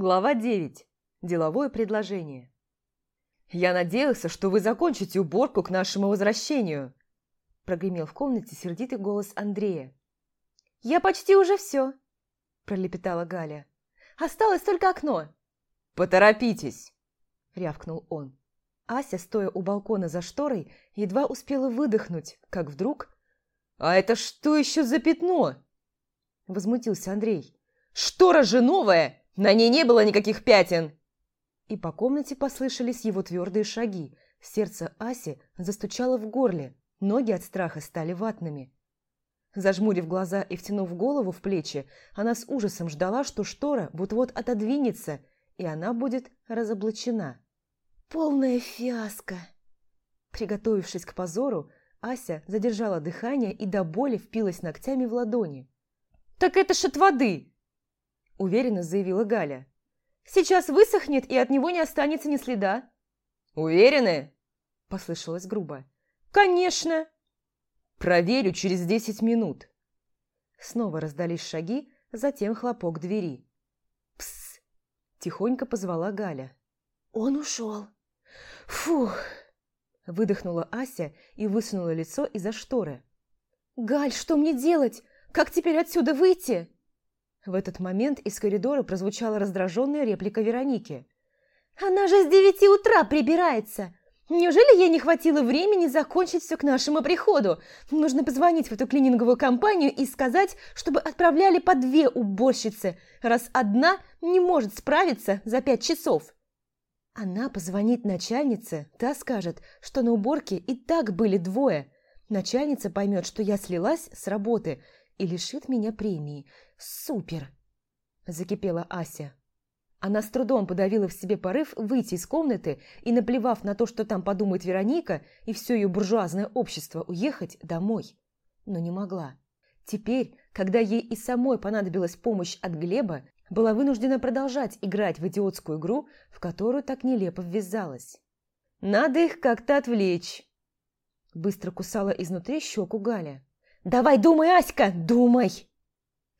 Глава 9. Деловое предложение. «Я надеялся, что вы закончите уборку к нашему возвращению», прогремел в комнате сердитый голос Андрея. «Я почти уже все», пролепетала Галя. «Осталось только окно». «Поторопитесь!» рявкнул он. Ася, стоя у балкона за шторой, едва успела выдохнуть, как вдруг... «А это что еще за пятно?» Возмутился Андрей. «Штора же новая! На ней не было никаких пятен!» И по комнате послышались его твердые шаги. Сердце Аси застучало в горле, ноги от страха стали ватными. Зажмурив глаза и втянув голову в плечи, она с ужасом ждала, что штора вот-вот отодвинется, и она будет разоблачена. Полная фиаско! Приготовившись к позору, Ася задержала дыхание и до боли впилась ногтями в ладони. «Так это ж от воды!» – уверенно заявила Галя. «Сейчас высохнет, и от него не останется ни следа». «Уверены?» – послышалось грубо. «Конечно!» «Проверю через десять минут». Снова раздались шаги, затем хлопок двери. «Псс!» – тихонько позвала Галя. «Он ушел!» «Фух!» – выдохнула Ася и высунула лицо из-за шторы. «Галь, что мне делать? Как теперь отсюда выйти?» В этот момент из коридора прозвучала раздраженная реплика Вероники. «Она же с девяти утра прибирается! Неужели ей не хватило времени закончить все к нашему приходу? Нужно позвонить в эту клининговую компанию и сказать, чтобы отправляли по две уборщицы, раз одна не может справиться за пять часов». Она позвонит начальнице, та скажет, что на уборке и так были двое. Начальница поймет, что я слилась с работы и лишит меня премии. Супер!» Закипела Ася. Она с трудом подавила в себе порыв выйти из комнаты и, наплевав на то, что там подумает Вероника и все ее буржуазное общество, уехать домой. Но не могла. Теперь, когда ей и самой понадобилась помощь от Глеба, была вынуждена продолжать играть в идиотскую игру, в которую так нелепо ввязалась. «Надо их как-то отвлечь!» Быстро кусала изнутри щеку Галя. «Давай думай, Аська, думай!»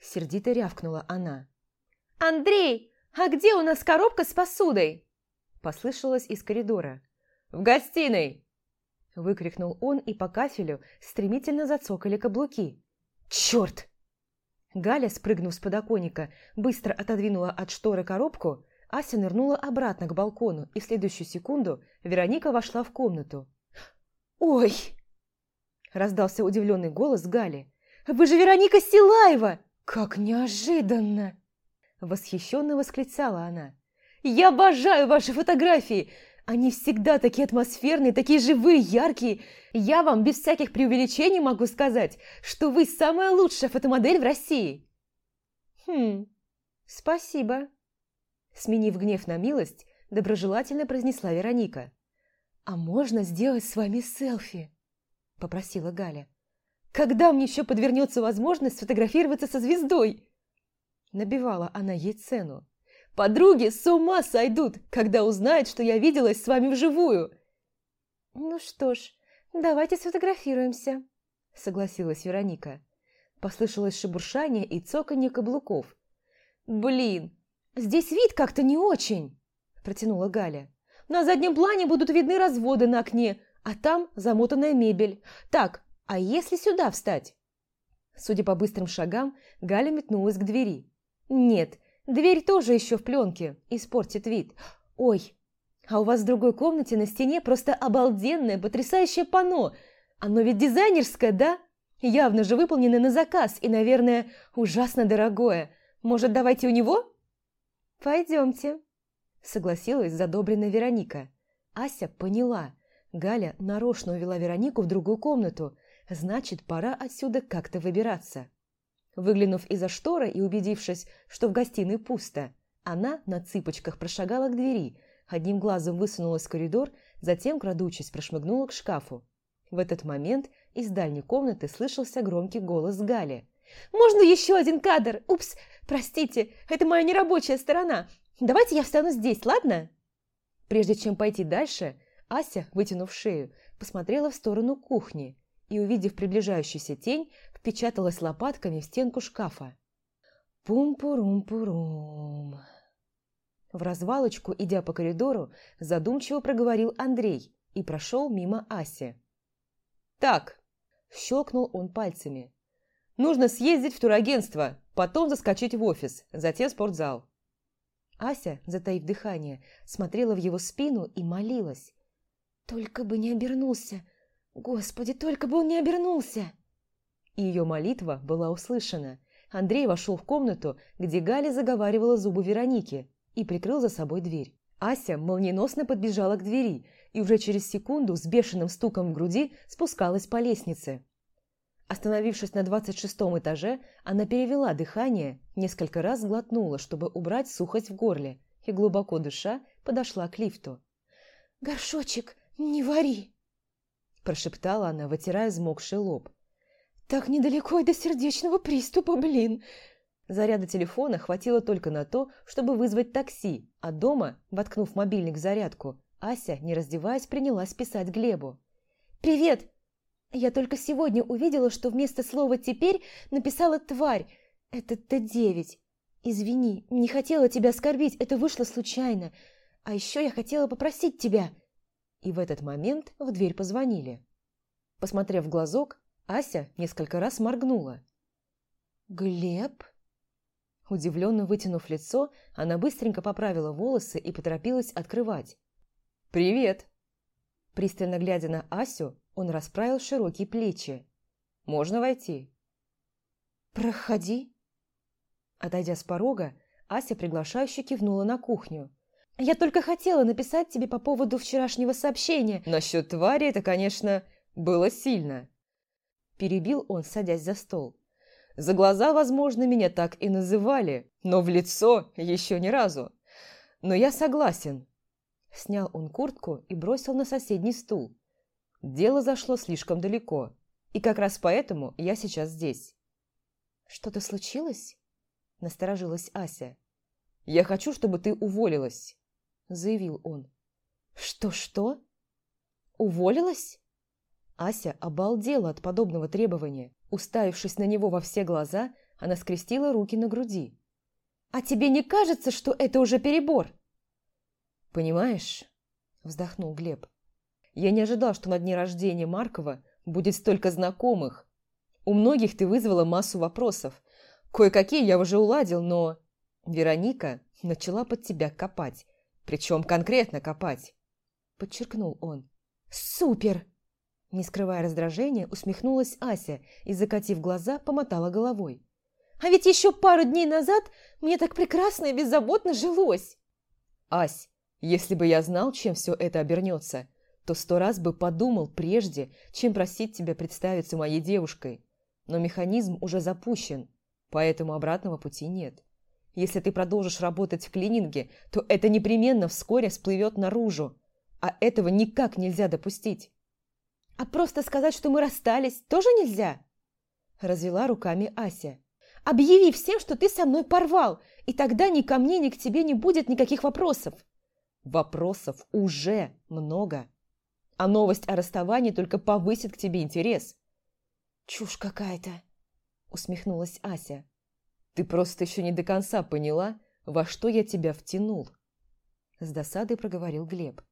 Сердито рявкнула она. «Андрей, а где у нас коробка с посудой?» Послышалось из коридора. «В гостиной!» Выкрикнул он, и по кафелю стремительно зацокали каблуки. «Черт!» Галя, спрыгнув с подоконника, быстро отодвинула от шторы коробку, Ася нырнула обратно к балкону, и в следующую секунду Вероника вошла в комнату. «Ой!» – раздался удивленный голос Гали. «Вы же Вероника Силаева! «Как неожиданно!» Восхищенно восклицала она. «Я обожаю ваши фотографии! Они всегда такие атмосферные, такие живые, яркие. Я вам без всяких преувеличений могу сказать, что вы самая лучшая фотомодель в России!» «Хм, спасибо!» Сменив гнев на милость, доброжелательно произнесла Вероника. «А можно сделать с вами селфи?» – попросила Галя. Когда мне еще подвернется возможность сфотографироваться со звездой? Набивала она ей цену. Подруги с ума сойдут, когда узнают, что я виделась с вами вживую. Ну что ж, давайте сфотографируемся, согласилась Вероника. Послышалось шебуршание и цоканье каблуков. Блин, здесь вид как-то не очень, протянула Галя. На заднем плане будут видны разводы на окне, а там замотанная мебель. Так, а если сюда встать? Судя по быстрым шагам, Галя метнулась к двери. Нет, дверь тоже еще в пленке, испортит вид. Ой, а у вас в другой комнате на стене просто обалденное, потрясающее панно. Оно ведь дизайнерское, да? Явно же выполнено на заказ и, наверное, ужасно дорогое. Может, давайте у него? Пойдемте, согласилась задобренная Вероника. Ася поняла. Галя нарочно увела Веронику в другую комнату – Значит, пора отсюда как-то выбираться. Выглянув из-за штора и убедившись, что в гостиной пусто, она на цыпочках прошагала к двери, одним глазом высунулась в коридор, затем, крадучись, прошмыгнула к шкафу. В этот момент из дальней комнаты слышался громкий голос Гали. «Можно еще один кадр? Упс, простите, это моя нерабочая сторона. Давайте я встану здесь, ладно?» Прежде чем пойти дальше, Ася, вытянув шею, посмотрела в сторону кухни – и, увидев приближающуюся тень, впечаталась лопатками в стенку шкафа. Пум-пурум-пурум. -пум. -пум. В развалочку, идя по коридору, задумчиво проговорил Андрей и прошел мимо Аси. «Так», – щелкнул он пальцами. «Нужно съездить в турагентство, потом заскочить в офис, затем в спортзал». Ася, затаив дыхание, смотрела в его спину и молилась. «Только бы не обернулся! Господи, только бы он не обернулся!» Ее молитва была услышана. Андрей вошел в комнату, где Галя заговаривала зубы Вероники, и прикрыл за собой дверь. Ася молниеносно подбежала к двери и уже через секунду с бешеным стуком в груди спускалась по лестнице. Остановившись на двадцать шестом этаже, она перевела дыхание, несколько раз глотнула, чтобы убрать сухость в горле, и, глубоко дыша, подошла к лифту. «Горшочек, не вари!» прошептала она, вытирая взмокший лоб. «Так недалеко и до сердечного приступа, блин!» Заряда телефона хватило только на то, чтобы вызвать такси, а дома, воткнув мобильник в зарядку, Ася, не раздеваясь, принялась писать Глебу. «Привет! Я только сегодня увидела, что вместо слова «теперь» написала «тварь». Это Т-9. Извини, не хотела тебя оскорбить, это вышло случайно. А еще я хотела попросить тебя». И в этот момент в дверь позвонили. Посмотрев в глазок, Ася несколько раз моргнула. «Глеб?» Удивленно вытянув лицо, она быстренько поправила волосы и поторопилась открывать. «Привет!» Пристально глядя на Асю, он расправил широкие плечи. «Можно войти?» «Проходи!» Отойдя с порога, Ася приглашающе кивнула на кухню. «Я только хотела написать тебе по поводу вчерашнего сообщения». «Насчет твари это, конечно, было сильно!» Перебил он, садясь за стол. «За глаза, возможно, меня так и называли, но в лицо еще ни разу. Но я согласен, Снял он куртку и бросил на соседний стул. Дело зашло слишком далеко, и как раз поэтому я сейчас здесь. «Что-то случилось?» – насторожилась Ася. «Я хочу, чтобы ты уволилась», – заявил он. «Что-что? Уволилась?» Ася обалдела от подобного требования. Уставившись на него во все глаза, она скрестила руки на груди. «А тебе не кажется, что это уже перебор?» «Понимаешь?» – вздохнул Глеб. «Я не ожидал, что на дне рождения Маркова будет столько знакомых. У многих ты вызвала массу вопросов. Кое-какие я уже уладил, но...» Вероника начала под тебя копать. Причем конкретно копать. Подчеркнул он. «Супер!» Не скрывая раздражения, усмехнулась Ася и, закатив глаза, помотала головой. «А ведь еще пару дней назад мне так прекрасно и беззаботно жилось!» «Ась, если бы я знал, чем все это обернется, то сто раз бы подумал прежде, чем просить тебя представиться моей девушкой. Но механизм уже запущен, поэтому обратного пути нет. Если ты продолжишь работать в клининге, то это непременно вскоре всплывет наружу, а этого никак нельзя допустить. «А просто сказать, что мы расстались, тоже нельзя?» Развела руками Ася. «Объяви всем, что ты со мной порвал, и тогда ни ко мне, ни к тебе не будет никаких вопросов». Вопросов уже много. А новость о расставании только повысит к тебе интерес. «Чушь какая-то!» – усмехнулась Ася. «Ты просто еще не до конца поняла, во что я тебя втянул», – с досадой проговорил Глеб.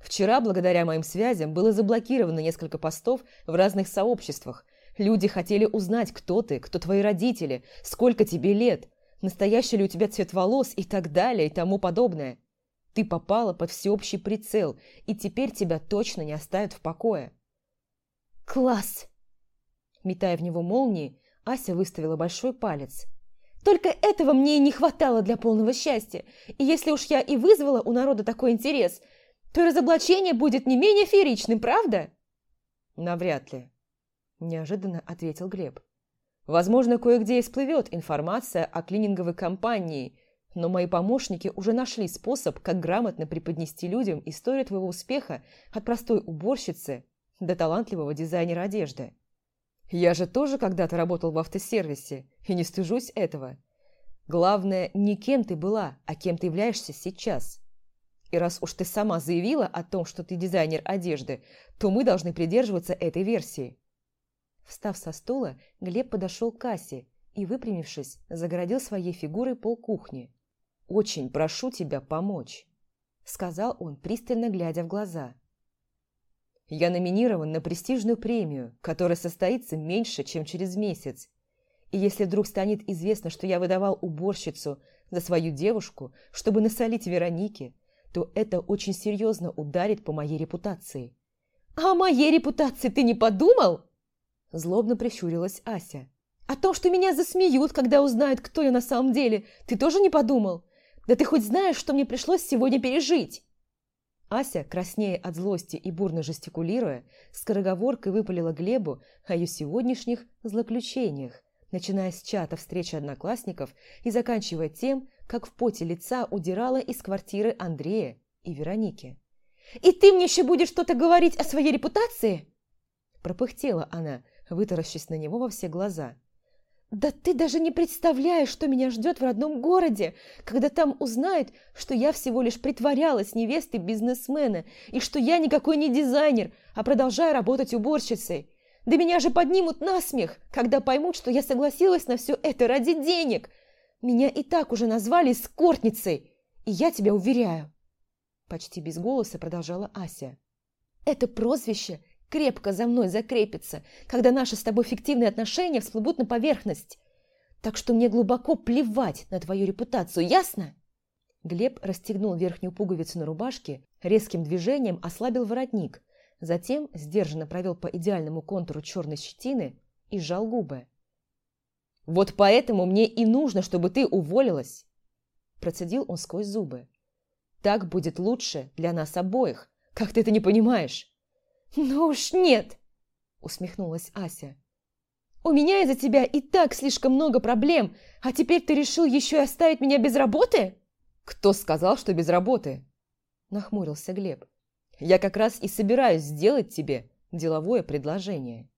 «Вчера, благодаря моим связям, было заблокировано несколько постов в разных сообществах. Люди хотели узнать, кто ты, кто твои родители, сколько тебе лет, настоящий ли у тебя цвет волос и так далее и тому подобное. Ты попала под всеобщий прицел, и теперь тебя точно не оставят в покое. «Класс!» Метая в него молнии, Ася выставила большой палец. «Только этого мне и не хватало для полного счастья. И если уж я и вызвала у народа такой интерес, то разоблачение будет не менее фееричным, правда?» «Навряд ли», – неожиданно ответил Глеб. «Возможно, кое-где и всплывет информация о клининговой компании – но мои помощники уже нашли способ, как грамотно преподнести людям историю твоего успеха от простой уборщицы до талантливого дизайнера одежды. Я же тоже когда-то работал в автосервисе и не стыжусь этого. Главное, не кем ты была, а кем ты являешься сейчас. И раз уж ты сама заявила о том, что ты дизайнер одежды, то мы должны придерживаться этой версии. Встав со стула, Глеб подошел к кассе и, выпрямившись, загородил своей фигурой полкухни. очень прошу тебя помочь», – сказал он, пристально глядя в глаза. «Я номинирован на престижную премию, которая состоится меньше, чем через месяц. И если вдруг станет известно, что я выдавал уборщицу за свою девушку, чтобы насолить Веронике, то это очень серьезно ударит по моей репутации». «А о моей репутации ты не подумал?» Злобно прищурилась Ася. «О том, что меня засмеют, когда узнают, кто я на самом деле, ты тоже не подумал? Да ты хоть знаешь, что мне пришлось сегодня пережить?» Ася, краснея от злости и бурно жестикулируя, скороговоркой выпалила Глебу о ее сегодняшних злоключениях, начиная с чата встречи одноклассников и заканчивая тем, как в поте лица удирала из квартиры Андрея и Вероники. «И ты мне еще будешь что-то говорить о своей репутации?» Пропыхтела она, вытаращив на него во все глаза. «Да ты даже не представляешь, что меня ждет в родном городе, когда там узнают, что я всего лишь притворялась невестой бизнесмена и что я никакой не дизайнер, а продолжаю работать уборщицей. Да меня же поднимут на смех, когда поймут, что я согласилась на все это ради денег. Меня и так уже назвали скортницей, и я тебя уверяю». Почти без голоса продолжала Ася. «Это прозвище крепко за мной закрепится, когда наши с тобой фиктивные отношения всплывут на поверхность. Так что мне глубоко плевать на твою репутацию, ясно?» Глеб расстегнул верхнюю пуговицу на рубашке, резким движением ослабил воротник, затем сдержанно провел по идеальному контуру черной щетины и сжал губы. «Вот поэтому мне и нужно, чтобы ты уволилась!» Процедил он сквозь зубы. «Так будет лучше для нас обоих, как ты это не понимаешь!» «Ну уж нет!» – усмехнулась Ася. «У меня из-за тебя и так слишком много проблем, а теперь ты решил еще и оставить меня без работы?» «Кто сказал, что без работы?» – нахмурился Глеб. «Я как раз и собираюсь сделать тебе деловое предложение».